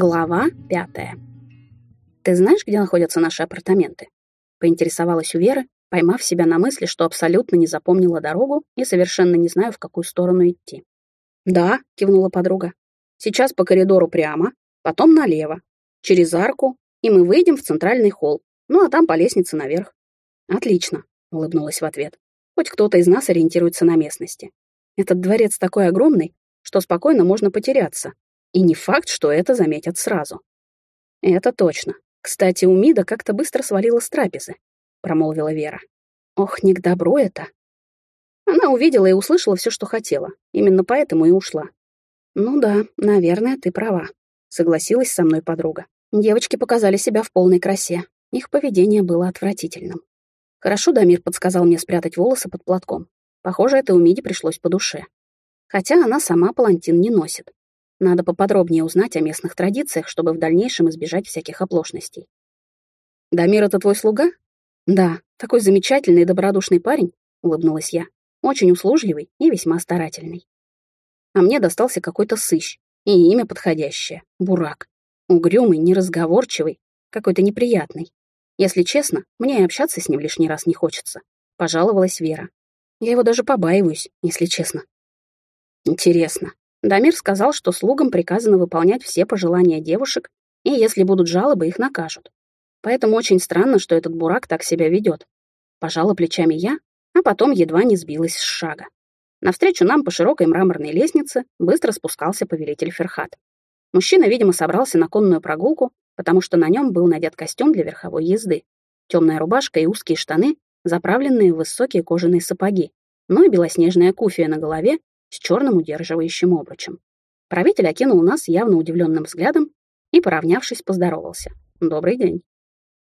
Глава пятая. «Ты знаешь, где находятся наши апартаменты?» — поинтересовалась у Веры, поймав себя на мысли, что абсолютно не запомнила дорогу и совершенно не знаю, в какую сторону идти. «Да», — кивнула подруга. «Сейчас по коридору прямо, потом налево, через арку, и мы выйдем в центральный холл, ну а там по лестнице наверх». «Отлично», — улыбнулась в ответ. «Хоть кто-то из нас ориентируется на местности. Этот дворец такой огромный, что спокойно можно потеряться, и не факт, что это заметят сразу. Это точно. Кстати, у Мида как-то быстро свалила с трапезы, промолвила Вера. Ох, не к добру это. Она увидела и услышала все, что хотела. Именно поэтому и ушла. Ну да, наверное, ты права, согласилась со мной подруга. Девочки показали себя в полной красе. Их поведение было отвратительным. Хорошо Дамир подсказал мне спрятать волосы под платком. Похоже, это у Миди пришлось по душе. Хотя она сама палантин не носит. Надо поподробнее узнать о местных традициях, чтобы в дальнейшем избежать всяких оплошностей. «Дамир — это твой слуга?» «Да, такой замечательный и добродушный парень», — улыбнулась я. «Очень услужливый и весьма старательный». А мне достался какой-то сыщ, и имя подходящее — Бурак. Угрюмый, неразговорчивый, какой-то неприятный. Если честно, мне и общаться с ним лишний раз не хочется. Пожаловалась Вера. Я его даже побаиваюсь, если честно. Интересно, Дамир сказал, что слугам приказано выполнять все пожелания девушек, и если будут жалобы, их накажут. Поэтому очень странно, что этот бурак так себя ведет. Пожала плечами я, а потом едва не сбилась с шага. Навстречу нам по широкой мраморной лестнице быстро спускался повелитель Ферхат. Мужчина, видимо, собрался на конную прогулку, потому что на нем был надет костюм для верховой езды, темная рубашка и узкие штаны, заправленные в высокие кожаные сапоги, ну и белоснежная куфия на голове с черным удерживающим обручем. Правитель окинул нас явно удивленным взглядом и, поравнявшись, поздоровался. «Добрый день».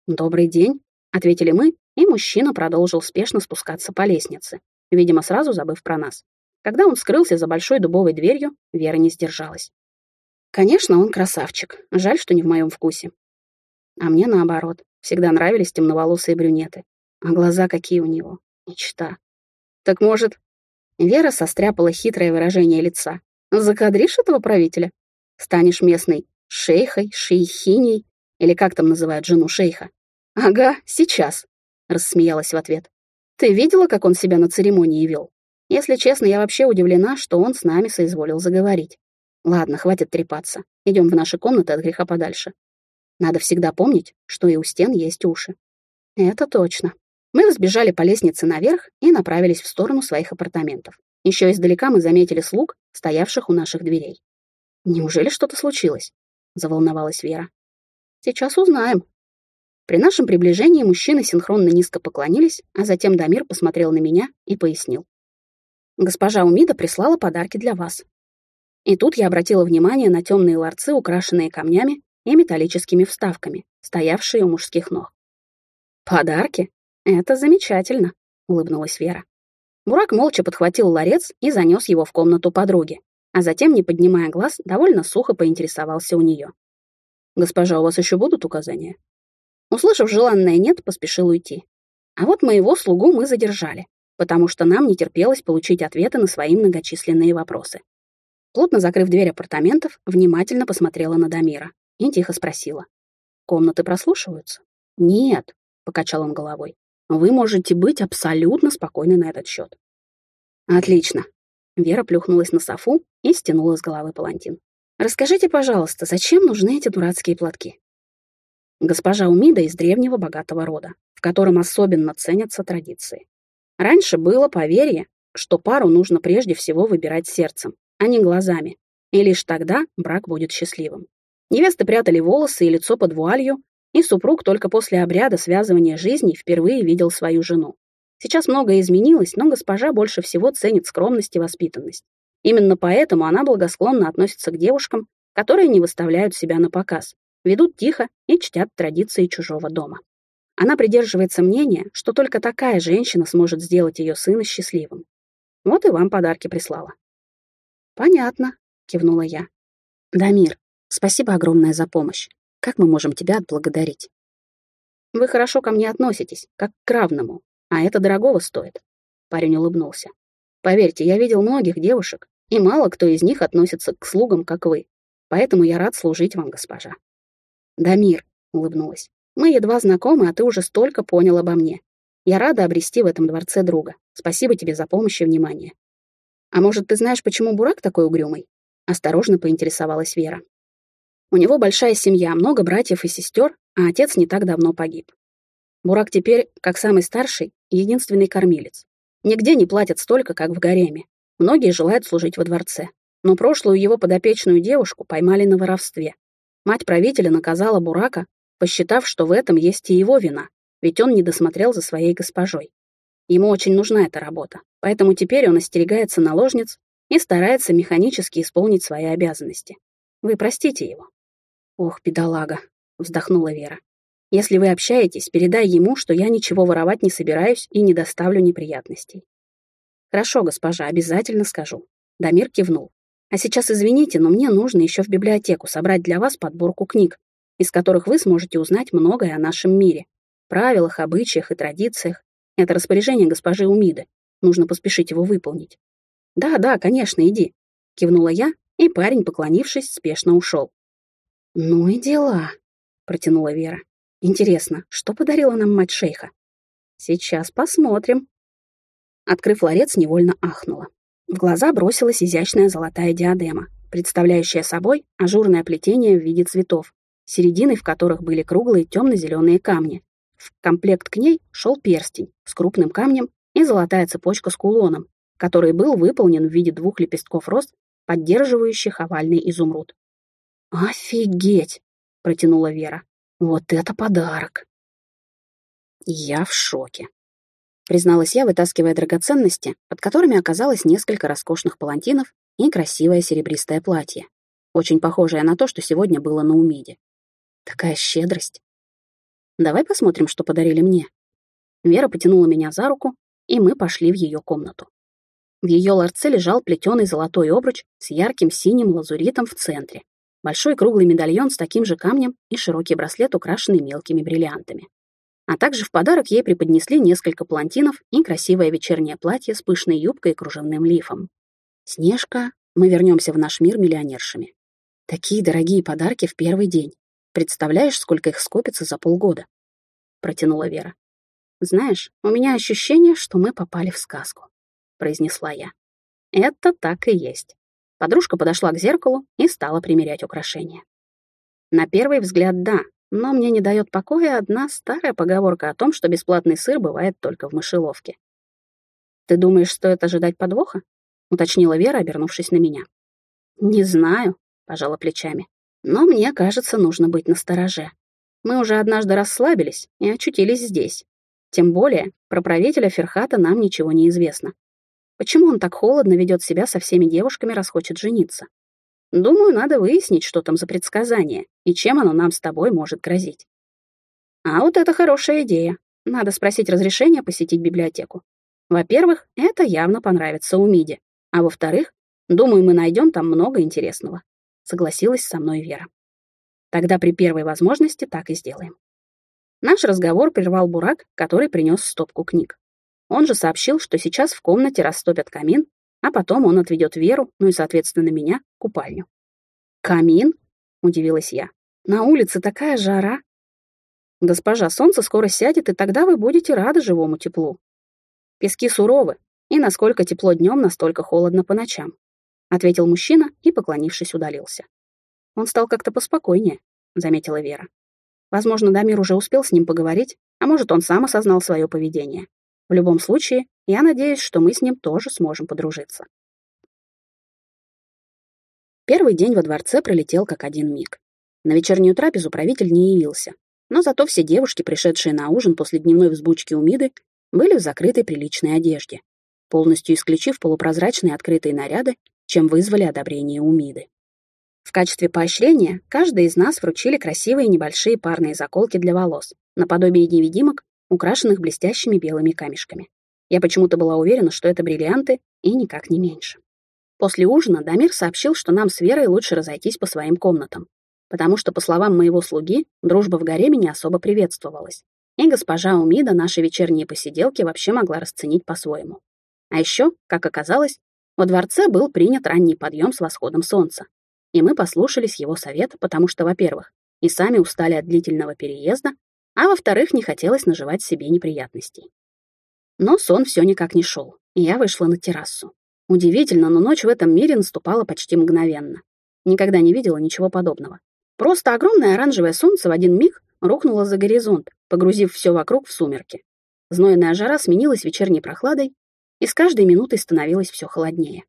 «Добрый день», — ответили мы, и мужчина продолжил спешно спускаться по лестнице, видимо, сразу забыв про нас. Когда он скрылся за большой дубовой дверью, Вера не сдержалась. Конечно, он красавчик. Жаль, что не в моем вкусе. А мне наоборот. Всегда нравились темноволосые брюнеты. А глаза какие у него. Мечта. Так может, Вера состряпала хитрое выражение лица. «Закадришь этого правителя? Станешь местной шейхой, шейхиней, или как там называют жену шейха?» «Ага, сейчас», — рассмеялась в ответ. «Ты видела, как он себя на церемонии вел? Если честно, я вообще удивлена, что он с нами соизволил заговорить. Ладно, хватит трепаться. Идем в наши комнаты от греха подальше. Надо всегда помнить, что и у стен есть уши». «Это точно», мы взбежали по лестнице наверх и направились в сторону своих апартаментов. Еще издалека мы заметили слуг, стоявших у наших дверей. «Неужели что-то случилось?» — заволновалась Вера. «Сейчас узнаем». При нашем приближении мужчины синхронно низко поклонились, а затем Дамир посмотрел на меня и пояснил. «Госпожа Умида прислала подарки для вас». И тут я обратила внимание на темные ларцы, украшенные камнями и металлическими вставками, стоявшие у мужских ног. «Подарки?» «Это замечательно», — улыбнулась Вера. Бурак молча подхватил ларец и занес его в комнату подруги, а затем, не поднимая глаз, довольно сухо поинтересовался у нее. «Госпожа, у вас еще будут указания?» Услышав желанное «нет», поспешил уйти. А вот моего слугу мы задержали, потому что нам не терпелось получить ответы на свои многочисленные вопросы. Плотно закрыв дверь апартаментов, внимательно посмотрела на Дамира и тихо спросила. «Комнаты прослушиваются?» «Нет», — покачал он головой. Вы можете быть абсолютно спокойны на этот счет. Отлично. Вера плюхнулась на софу и стянула с головы палантин. Расскажите, пожалуйста, зачем нужны эти дурацкие платки? Госпожа Умида из древнего богатого рода, в котором особенно ценятся традиции. Раньше было поверье, что пару нужно прежде всего выбирать сердцем, а не глазами, и лишь тогда брак будет счастливым. Невесты прятали волосы и лицо под вуалью, и супруг только после обряда связывания жизней впервые видел свою жену. Сейчас многое изменилось, но госпожа больше всего ценит скромность и воспитанность. Именно поэтому она благосклонно относится к девушкам, которые не выставляют себя на показ, ведут тихо и чтят традиции чужого дома. Она придерживается мнения, что только такая женщина сможет сделать ее сына счастливым. Вот и вам подарки прислала. «Понятно», — кивнула я. «Дамир, спасибо огромное за помощь. Как мы можем тебя отблагодарить? Вы хорошо ко мне относитесь, как к равному, а это дорогого стоит. Парень улыбнулся. Поверьте, я видел многих девушек, и мало кто из них относится к слугам, как вы. Поэтому я рад служить вам, госпожа». «Дамир», — улыбнулась, — «мы едва знакомы, а ты уже столько понял обо мне. Я рада обрести в этом дворце друга. Спасибо тебе за помощь и внимание». «А может, ты знаешь, почему Бурак такой угрюмый?» — осторожно поинтересовалась Вера. «У него большая семья, много братьев и сестер, а отец не так давно погиб. Бурак теперь, как самый старший, единственный кормилец. Нигде не платят столько, как в гареме. Многие желают служить во дворце. Но прошлую его подопечную девушку поймали на воровстве. Мать правителя наказала Бурака, посчитав, что в этом есть и его вина, ведь он не досмотрел за своей госпожой. Ему очень нужна эта работа, поэтому теперь он остерегается наложниц и старается механически исполнить свои обязанности. Вы простите его. Ох, бедолага, вздохнула Вера. Если вы общаетесь, передай ему, что я ничего воровать не собираюсь и не доставлю неприятностей. Хорошо, госпожа, обязательно скажу. Дамир кивнул. А сейчас извините, но мне нужно еще в библиотеку собрать для вас подборку книг, из которых вы сможете узнать многое о нашем мире, правилах, обычаях и традициях. Это распоряжение госпожи Умиды. Нужно поспешить его выполнить. Да, да, конечно, иди, кивнула я, и парень, поклонившись, спешно ушел. Ну и дела, протянула Вера. Интересно, что подарила нам мать шейха? Сейчас посмотрим. Открыв ларец, невольно ахнула. В глаза бросилась изящная золотая диадема, представляющая собой ажурное плетение в виде цветов, серединой в которых были круглые темно-зеленые камни. В комплект к ней шел перстень с крупным камнем и золотая цепочка с кулоном, который был выполнен в виде двух лепестков роз, поддерживающих овальный изумруд. «Офигеть!» — протянула Вера. Вот это подарок! Я в шоке. Призналась я, вытаскивая драгоценности, под которыми оказалось несколько роскошных палантинов и красивое серебристое платье, очень похожее на то, что сегодня было на Умиде. Такая щедрость. Давай посмотрим, что подарили мне. Вера потянула меня за руку, и мы пошли в ее комнату. В ее ларце лежал плетеный золотой обруч с ярким синим лазуритом в центре, большой круглый медальон с таким же камнем и широкий браслет, украшенный мелкими бриллиантами. А также в подарок ей преподнесли несколько палантинов и красивое вечернее платье с пышной юбкой и кружевным лифом. «Снежка, мы вернемся в наш мир миллионершами. Такие дорогие подарки в первый день. Представляешь, сколько их скопится за полгода?» Протянула Вера. «Знаешь, у меня ощущение, что мы попали в сказку», — произнесла я. «Это так и есть. Подружка подошла к зеркалу и стала примерять украшения. На первый взгляд, да, но мне не дает покоя одна старая поговорка о том, что бесплатный сыр бывает только в мышеловке. «Ты думаешь, стоит ожидать подвоха?» — уточнила Вера, обернувшись на меня. «Не знаю», — пожала плечами, «но мне кажется, нужно быть настороже. Мы уже однажды расслабились и очутились здесь. Тем более, про правителя Ферхата нам ничего не известно. Почему он так холодно ведет себя со всеми девушками, раз хочет жениться? Думаю, надо выяснить, что там за предсказание и чем оно нам с тобой может грозить. А вот это хорошая идея. Надо спросить разрешения посетить библиотеку. Во-первых, это явно понравится Умиде. А во-вторых, думаю, мы найдем там много интересного. Согласилась со мной Вера. Тогда при первой возможности так и сделаем. Наш разговор прервал Бурак, который принес стопку книг. Он же сообщил, что сейчас в комнате растопят камин, а потом он отведет Веру, ну и, соответственно, меня, в купальню. «Камин?» — удивилась я. «На улице такая жара!» «Госпожа, солнце скоро сядет, и тогда вы будете рады живому теплу. Пески суровы, и насколько тепло днем, настолько холодно по ночам», — ответил мужчина и, поклонившись, удалился. «Он стал как-то поспокойнее», — заметила Вера. Возможно, Дамир уже успел с ним поговорить, а может, он сам осознал свое поведение. В любом случае, я надеюсь, что мы с ним тоже сможем подружиться. Первый день во дворце пролетел как один миг. На вечернюю трапезу правитель не явился, но зато все девушки, пришедшие на ужин после дневной взбучки у Миды, были в закрытой приличной одежде, полностью исключив полупрозрачные открытые наряды, чем вызвали одобрение у Миды. В качестве поощрения каждый из нас вручили красивые небольшие парные заколки для волос, наподобие невидимок украшенных блестящими белыми камешками. Я почему-то была уверена, что это бриллианты, и никак не меньше. После ужина Дамир сообщил, что нам с Верой лучше разойтись по своим комнатам, потому что, по словам моего слуги, дружба в гареме не особо приветствовалась, и госпожа Умида наши вечерние посиделки вообще могла расценить по-своему. А еще, как оказалось, во дворце был принят ранний подъем с восходом солнца. И мы послушались его совета, потому что, во-первых, и сами устали от длительного переезда, а во-вторых, не хотелось наживать себе неприятностей. Но сон все никак не шел, и я вышла на террасу. Удивительно, но ночь в этом мире наступала почти мгновенно. Никогда не видела ничего подобного. Просто огромное оранжевое солнце в один миг рухнуло за горизонт, погрузив все вокруг в сумерки. Знойная жара сменилась вечерней прохладой, и с каждой минутой становилось все холоднее.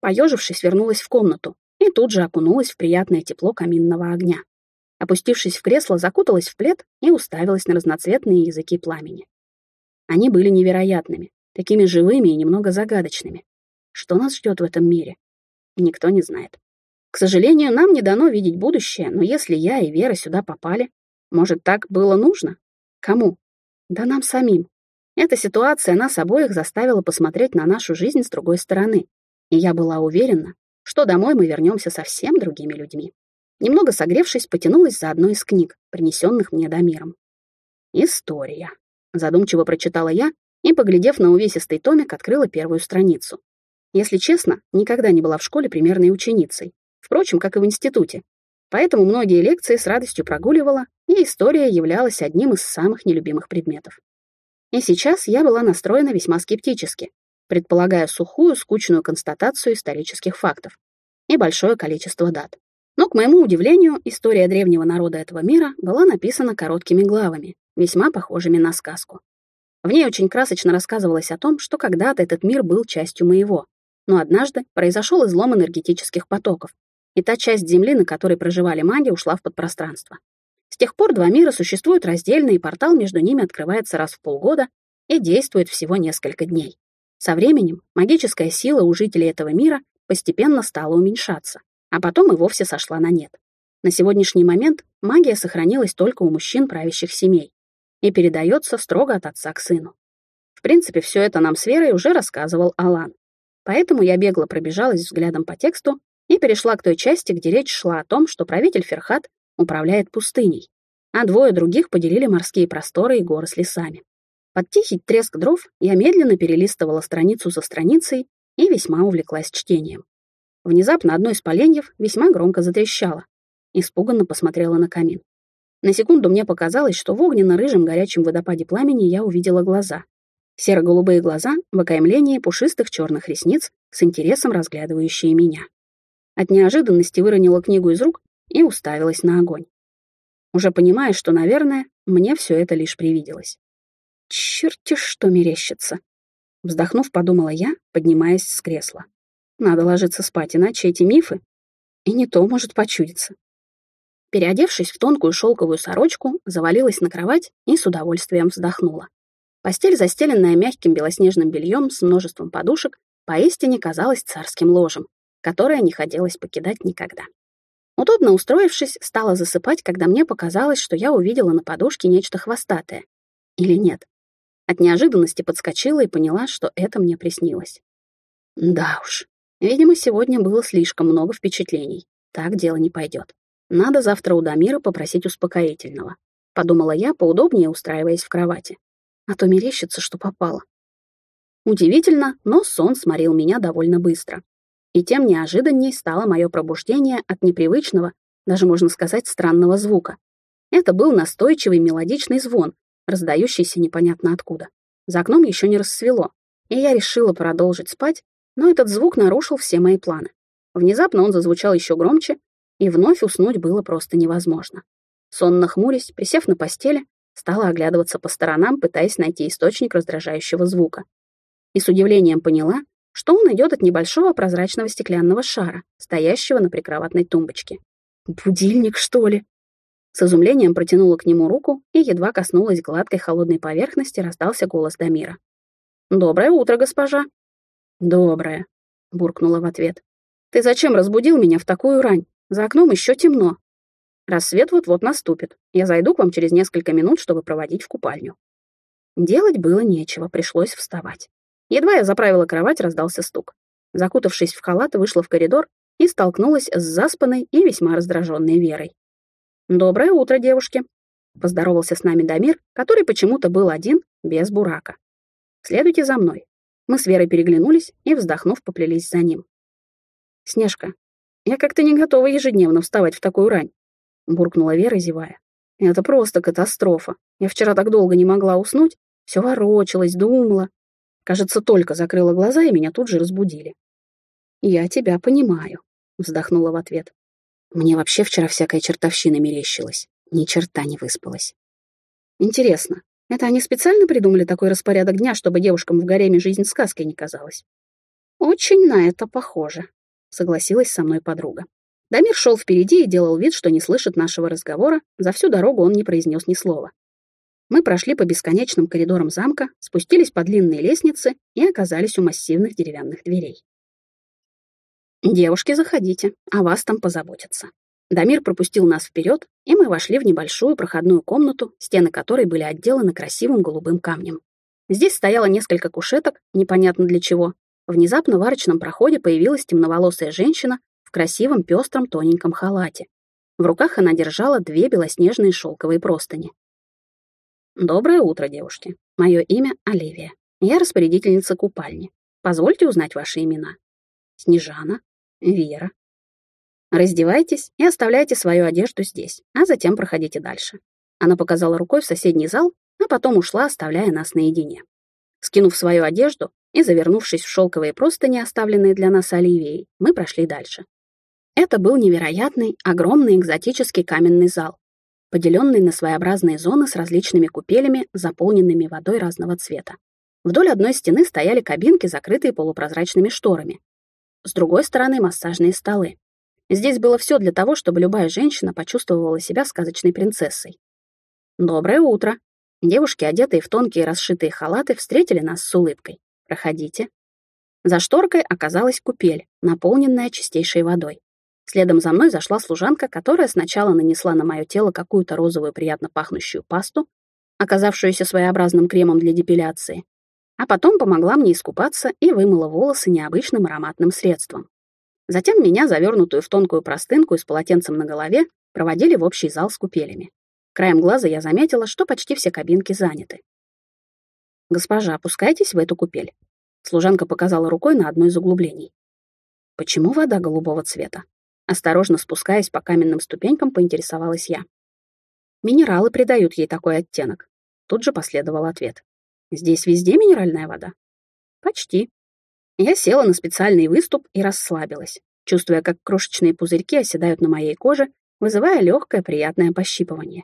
Поежившись, вернулась в комнату и тут же окунулась в приятное тепло каминного огня. Опустившись в кресло, закуталась в плед и уставилась на разноцветные языки пламени. Они были невероятными, такими живыми и немного загадочными. Что нас ждет в этом мире? Никто не знает. К сожалению, нам не дано видеть будущее, но если я и Вера сюда попали, может, так было нужно? Кому? Да нам самим. Эта ситуация нас обоих заставила посмотреть на нашу жизнь с другой стороны, и я была уверена, что домой мы вернемся совсем другими людьми. Немного согревшись, потянулась за одной из книг, принесенных мне Дамиром. «История», — задумчиво прочитала я и, поглядев на увесистый томик, открыла первую страницу. Если честно, никогда не была в школе примерной ученицей, впрочем, как и в институте, поэтому многие лекции с радостью прогуливала, и история являлась одним из самых нелюбимых предметов. И сейчас я была настроена весьма скептически, предполагая сухую, скучную констатацию исторических фактов и большое количество дат. Но, к моему удивлению, история древнего народа этого мира была написана короткими главами, весьма похожими на сказку. В ней очень красочно рассказывалось о том, что когда-то этот мир был частью моего, но однажды произошел излом энергетических потоков, и та часть Земли, на которой проживали маги, ушла в подпространство. С тех пор два мира существуют раздельно, и портал между ними открывается раз в полгода и действует всего несколько дней. Со временем магическая сила у жителей этого мира постепенно стала уменьшаться, а потом и вовсе сошла на нет. На сегодняшний момент магия сохранилась только у мужчин правящих семей и передается строго от отца к сыну. В принципе, все это нам с Верой уже рассказывал Алан. Поэтому я бегло пробежалась взглядом по тексту и перешла к той части, где речь шла о том, что правитель Ферхат управляет пустыней, а двое других поделили морские просторы и горы с лесами. Под тихий треск дров я медленно перелистывала страницу за страницей и весьма увлеклась чтением. Внезапно одно из поленьев весьма громко затрещало. Испуганно посмотрела на камин. На секунду мне показалось, что в огненно-рыжем горячем водопаде пламени я увидела глаза. Серо-голубые глаза в окаймлении пушистых черных ресниц с интересом разглядывающие меня. От неожиданности выронила книгу из рук и уставилась на огонь. Уже понимая, что, наверное, мне все это лишь привиделось. Черти что мерещится. Вздохнув, подумала я, поднимаясь с кресла. Надо ложиться спать, иначе эти мифы и не то может почудиться. Переодевшись в тонкую шелковую сорочку, завалилась на кровать и с удовольствием вздохнула. Постель, застеленная мягким белоснежным бельем с множеством подушек, поистине казалась царским ложем, которое не хотелось покидать никогда. Удобно устроившись, стала засыпать, когда мне показалось, что я увидела на подушке нечто хвостатое. Или нет. От неожиданности подскочила и поняла, что это мне приснилось. Да уж, видимо, сегодня было слишком много впечатлений. Так дело не пойдет. Надо завтра у Дамира попросить успокоительного. Подумала я, поудобнее устраиваясь в кровати. А то мерещится, что попало. Удивительно, но сон сморил меня довольно быстро. И тем неожиданней стало мое пробуждение от непривычного, даже можно сказать, странного звука. Это был настойчивый мелодичный звон, раздающийся непонятно откуда. За окном еще не рассвело, и я решила продолжить спать, но этот звук нарушил все мои планы. Внезапно он зазвучал еще громче, и вновь уснуть было просто невозможно. Сонно хмурясь, присев на постели, стала оглядываться по сторонам, пытаясь найти источник раздражающего звука. И с удивлением поняла, что он идет от небольшого прозрачного стеклянного шара, стоящего на прикроватной тумбочке. «Будильник, что ли?» С изумлением протянула к нему руку и едва коснулась гладкой холодной поверхности, раздался голос Дамира. «Доброе утро, госпожа». «Доброе», — буркнула в ответ. «Ты зачем разбудил меня в такую рань? За окном еще темно. Рассвет вот-вот наступит. Я зайду к вам через несколько минут, чтобы проводить в купальню». Делать было нечего, пришлось вставать. Едва я заправила кровать, раздался стук. Закутавшись в халат, вышла в коридор и столкнулась с заспанной и весьма раздраженной Верой. «Доброе утро, девушки!» — поздоровался с нами Дамир, который почему-то был один, без бурака. «Следуйте за мной». Мы с Верой переглянулись и, вздохнув, поплелись за ним. «Снежка, Я как-то не готова ежедневно вставать в такую рань», — буркнула Вера, зевая. «Это просто катастрофа. Я вчера так долго не могла уснуть, все ворочалась, думала. Кажется, только закрыла глаза, и меня тут же разбудили». «Я тебя понимаю», — вздохнула в ответ. «Мне вообще вчера всякая чертовщина мерещилась. Ни черта не выспалась». «Интересно, это они специально придумали такой распорядок дня, чтобы девушкам в гареме жизнь сказкой не казалась?» «Очень на это похоже», — согласилась со мной подруга. Дамир шел впереди и делал вид, что не слышит нашего разговора, за всю дорогу он не произнес ни слова. Мы прошли по бесконечным коридорам замка, спустились по длинной лестнице и оказались у массивных деревянных дверей. «Девушки, заходите, о вас там позаботятся». Дамир пропустил нас вперед, и мы вошли в небольшую проходную комнату, стены которой были отделаны красивым голубым камнем. Здесь стояло несколько кушеток, непонятно для чего. Внезапно в арочном проходе появилась темноволосая женщина в красивом пестром тоненьком халате. В руках она держала две белоснежные шелковые простыни. «Доброе утро, девушки. Мое имя Оливия. Я распорядительница купальни. Позвольте узнать ваши имена. Снежана, Вера. Раздевайтесь и оставляйте свою одежду здесь, а затем проходите дальше. Она показала рукой в соседний зал, а потом ушла, оставляя нас наедине. Скинув свою одежду и завернувшись в шелковые простыни, оставленные для нас Оливией, мы прошли дальше. Это был невероятный, огромный экзотический каменный зал, поделенный на своеобразные зоны с различными купелями, заполненными водой разного цвета. Вдоль одной стены стояли кабинки, закрытые полупрозрачными шторами. С другой стороны — массажные столы. Здесь было все для того, чтобы любая женщина почувствовала себя сказочной принцессой. «Доброе утро!» Девушки, одетые в тонкие расшитые халаты, встретили нас с улыбкой. «Проходите». За шторкой оказалась купель, наполненная чистейшей водой. Следом за мной зашла служанка, которая сначала нанесла на мое тело какую-то розовую приятно пахнущую пасту, оказавшуюся своеобразным кремом для депиляции, а потом помогла мне искупаться и вымыла волосы необычным ароматным средством. Затем меня, завернутую в тонкую простынку и с полотенцем на голове, проводили в общий зал с купелями. Краем глаза я заметила, что почти все кабинки заняты. «Госпожа, опускайтесь в эту купель», — служанка показала рукой на одно из углублений. «Почему вода голубого цвета?» Осторожно спускаясь по каменным ступенькам, поинтересовалась я. Минералы придают ей такой оттенок. Тут же последовал ответ. Здесь везде минеральная вода? Почти. Я села на специальный выступ и расслабилась, чувствуя, как крошечные пузырьки оседают на моей коже, вызывая легкое приятное пощипывание.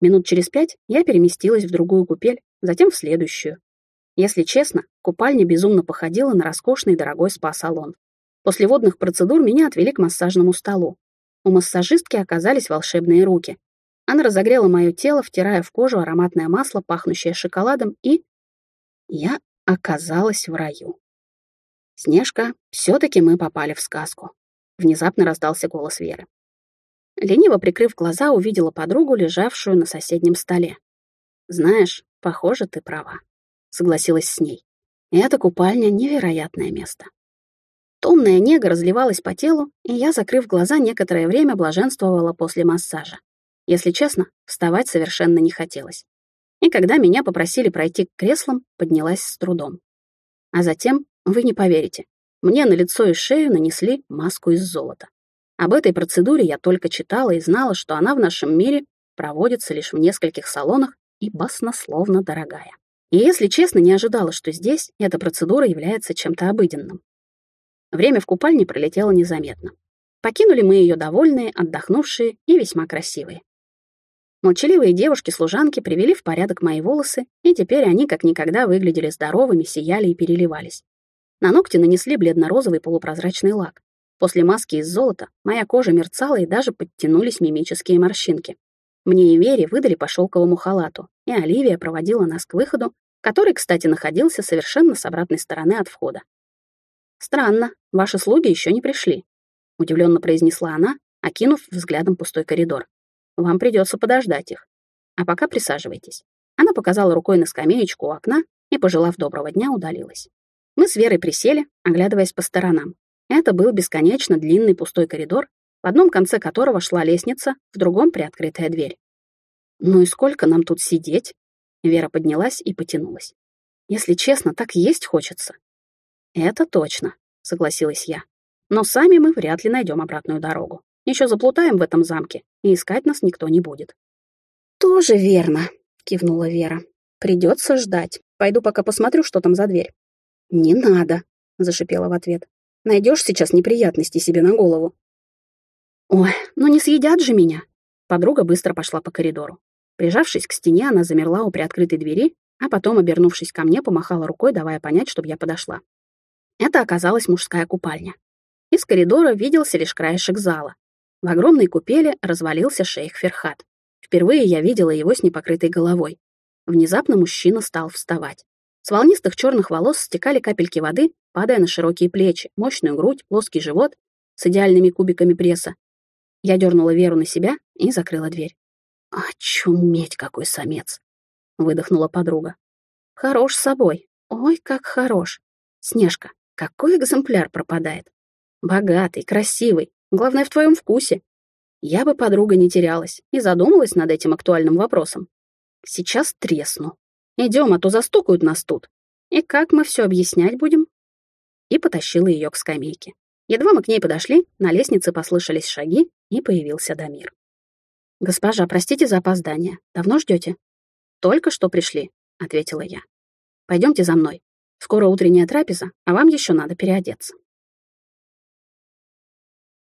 Минут через пять я переместилась в другую купель, затем в следующую. Если честно, купальня безумно походила на роскошный дорогой спа-салон. После водных процедур меня отвели к массажному столу. У массажистки оказались волшебные руки. Она разогрела мое тело, втирая в кожу ароматное масло, пахнущее шоколадом, и... Я оказалась в раю. «Снежка, все-таки мы попали в сказку», — внезапно раздался голос Веры. Лениво прикрыв глаза, увидела подругу, лежавшую на соседнем столе. «Знаешь, похоже, ты права», — согласилась с ней. «Эта купальня — невероятное место. Томная нега разливалась по телу, и я, закрыв глаза, некоторое время блаженствовала после массажа. Если честно, вставать совершенно не хотелось. И когда меня попросили пройти к креслам, поднялась с трудом. А затем, вы не поверите, мне на лицо и шею нанесли маску из золота. Об этой процедуре я только читала и знала, что она в нашем мире проводится лишь в нескольких салонах и баснословно дорогая. И, если честно, не ожидала, что здесь эта процедура является чем-то обыденным. Время в купальне пролетело незаметно. Покинули мы ее довольные, отдохнувшие и весьма красивые. Молчаливые девушки-служанки привели в порядок мои волосы, и теперь они как никогда выглядели здоровыми, сияли и переливались. На ногти нанесли бледно-розовый полупрозрачный лак. После маски из золота моя кожа мерцала и даже подтянулись мимические морщинки. Мне и Вере выдали по шелковому халату, и Оливия проводила нас к выходу, который, кстати, находился совершенно с обратной стороны от входа. «Странно, ваши слуги еще не пришли», — удивленно произнесла она, окинув взглядом пустой коридор. «Вам придется подождать их. А пока присаживайтесь». Она показала рукой на скамеечку у окна и, пожелав доброго дня, удалилась. Мы с Верой присели, оглядываясь по сторонам. Это был бесконечно длинный пустой коридор, в одном конце которого шла лестница, в другом — приоткрытая дверь. «Ну и сколько нам тут сидеть?» Вера поднялась и потянулась. «Если честно, так есть хочется. «Это точно», — согласилась я. Но сами мы вряд ли найдем обратную дорогу. Еще заплутаем в этом замке, и искать нас никто не будет». «Тоже верно», — кивнула Вера. «Придется ждать. Пойду пока посмотрю, что там за дверь». «Не надо», — зашипела в ответ. «Найдешь сейчас неприятности себе на голову». «Ой, ну не съедят же меня!» Подруга быстро пошла по коридору. Прижавшись к стене, она замерла у приоткрытой двери, а потом, обернувшись ко мне, помахала рукой, давая понять, чтобы я подошла. Это оказалась мужская купальня. Из коридора виделся лишь краешек зала. В огромной купели развалился шейх Ферхат. Впервые я видела его с непокрытой головой. Внезапно мужчина стал вставать. С волнистых черных волос стекали капельки воды, падая на широкие плечи, мощную грудь, плоский живот с идеальными кубиками пресса. Я дернула Веру на себя и закрыла дверь. «Очуметь, какой самец!» — выдохнула подруга. «Хорош собой. Ой, как хорош. Снежка, какой экземпляр пропадает? Богатый, красивый, главное, в твоем вкусе. Я бы, подруга, не терялась и задумалась над этим актуальным вопросом. Сейчас тресну. Идем, а то застукают нас тут. И как мы все объяснять будем?» И потащила ее к скамейке. Едва мы к ней подошли, на лестнице послышались шаги, и появился Дамир. «Госпожа, простите за опоздание. Давно ждете?» «Только что пришли», — ответила я. «Пойдемте за мной. Скоро утренняя трапеза, а вам еще надо переодеться».